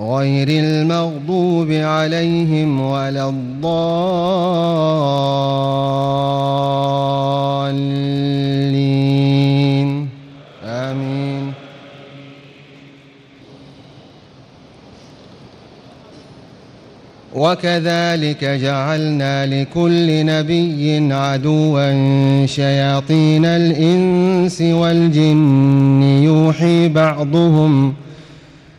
غير المغضوب عليهم ولا الضالين. آمين. وكذلك جعلنا لكل نبي عدوا شياطين الإنس والجن يوحي بعضهم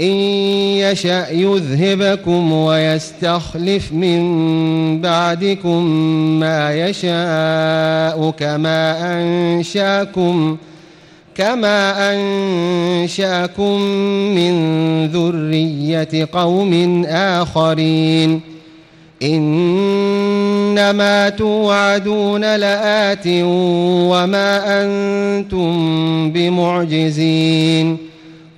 إن يشأ يذهبكم ويستخلف من بعدكم ما يشاء كما أنشأكم كما أنشأكم من ذرية قوم آخرين. إنما توعدون لآت وما أنتم بمعجزين.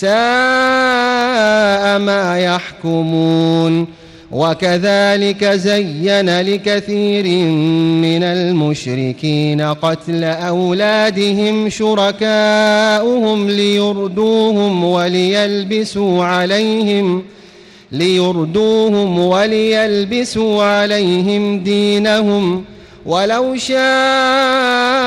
ساء ما يحكمون وكذلك زين لكثير من المشركين قتل أولادهم شركاؤهم ليردوهم وليلبسوا عليهم ليردوهم وليلبسوا عليهم دينهم ۖ ولو شاء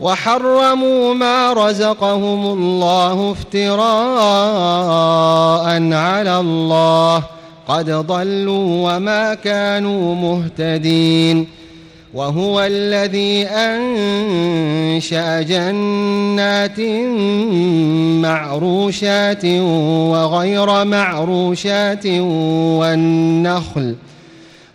وحرموا ما رزقهم الله افتراء على الله. قد ضلوا وما كانوا مهتدين. وهو الذي أنشأ جنات معروشات وغير معروشات والنخل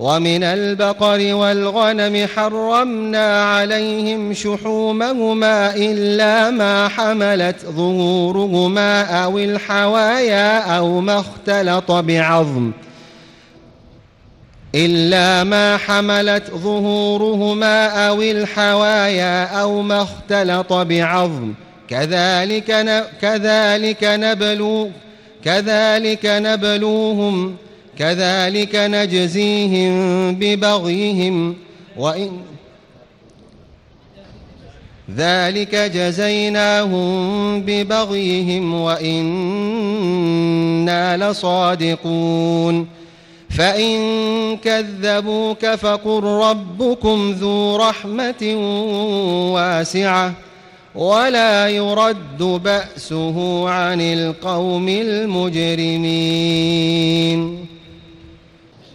ومن البقر والغنم حرمنا عليهم شحومهما إلا ما حملت ظهورهما أو الحوايا أو ما اختلط بعظم إلا ما حملت ظهورهما أو الحوايا أو ما اختلط بعظم. كذلك كذلك نبلو كذلك نبلوهم كذلك نجزيهم ببغيهم وإن ذلك جزيناهم ببغيهم وإنا لصادقون فإن كذبوك فقل ربكم ذو رحمة واسعة ولا يرد بأسه عن القوم المجرمين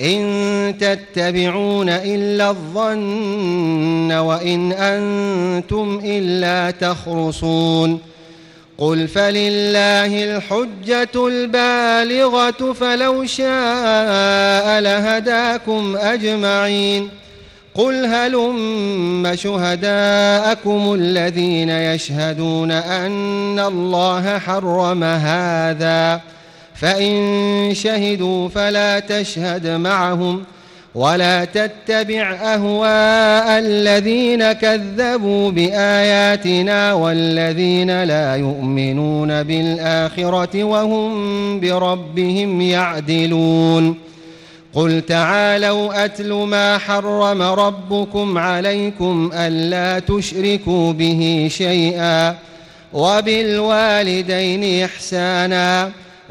إن تتبعون إلا الظن وإن أنتم إلا تخرصون قل فلله الحجة البالغة فلو شاء لهداكم أجمعين قل هلم شهداءكم الذين يشهدون أن الله حرم هذا ۖ فإن شهدوا فلا تشهد معهم ولا تتبع أهواء الذين كذبوا بآياتنا والذين لا يؤمنون بالآخرة وهم بربهم يعدلون. قل تعالوا أتل ما حرم ربكم عليكم ألا تشركوا به شيئا وبالوالدين إحساناً.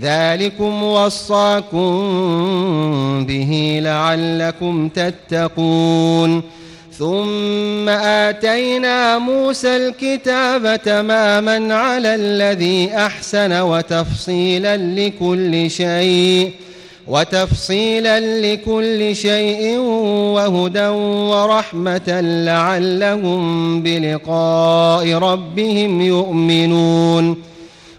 ذلكم وصاكم به لعلكم تتقون. ثم آتينا موسى الكتاب تماما على الذي أحسن وتفصيلا لكل شيء وتفصيلا لكل شيء وهدى ورحمة لعلهم بلقاء ربهم يؤمنون.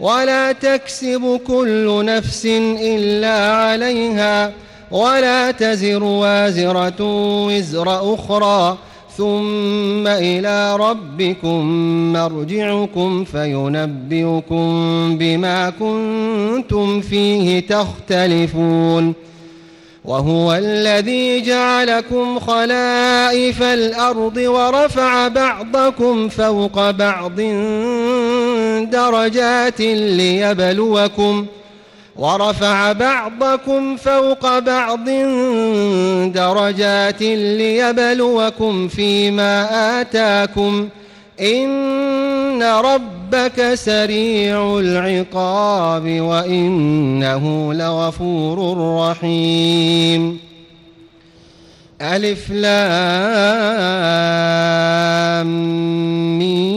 ولا تكسب كل نفس إلا عليها ولا تزر وازرة وزر أخرى ثم إلى ربكم مرجعكم فينبئكم بما كنتم فيه تختلفون وهو الذي جعلكم خلائف الأرض ورفع بعضكم فوق بعض درجات ليبلوكم ورفع بعضكم فوق بعض درجات ليبلوكم فيما آتاكم إن ربك سريع العقاب وإنه لغفور رحيم. ألف لام ميم.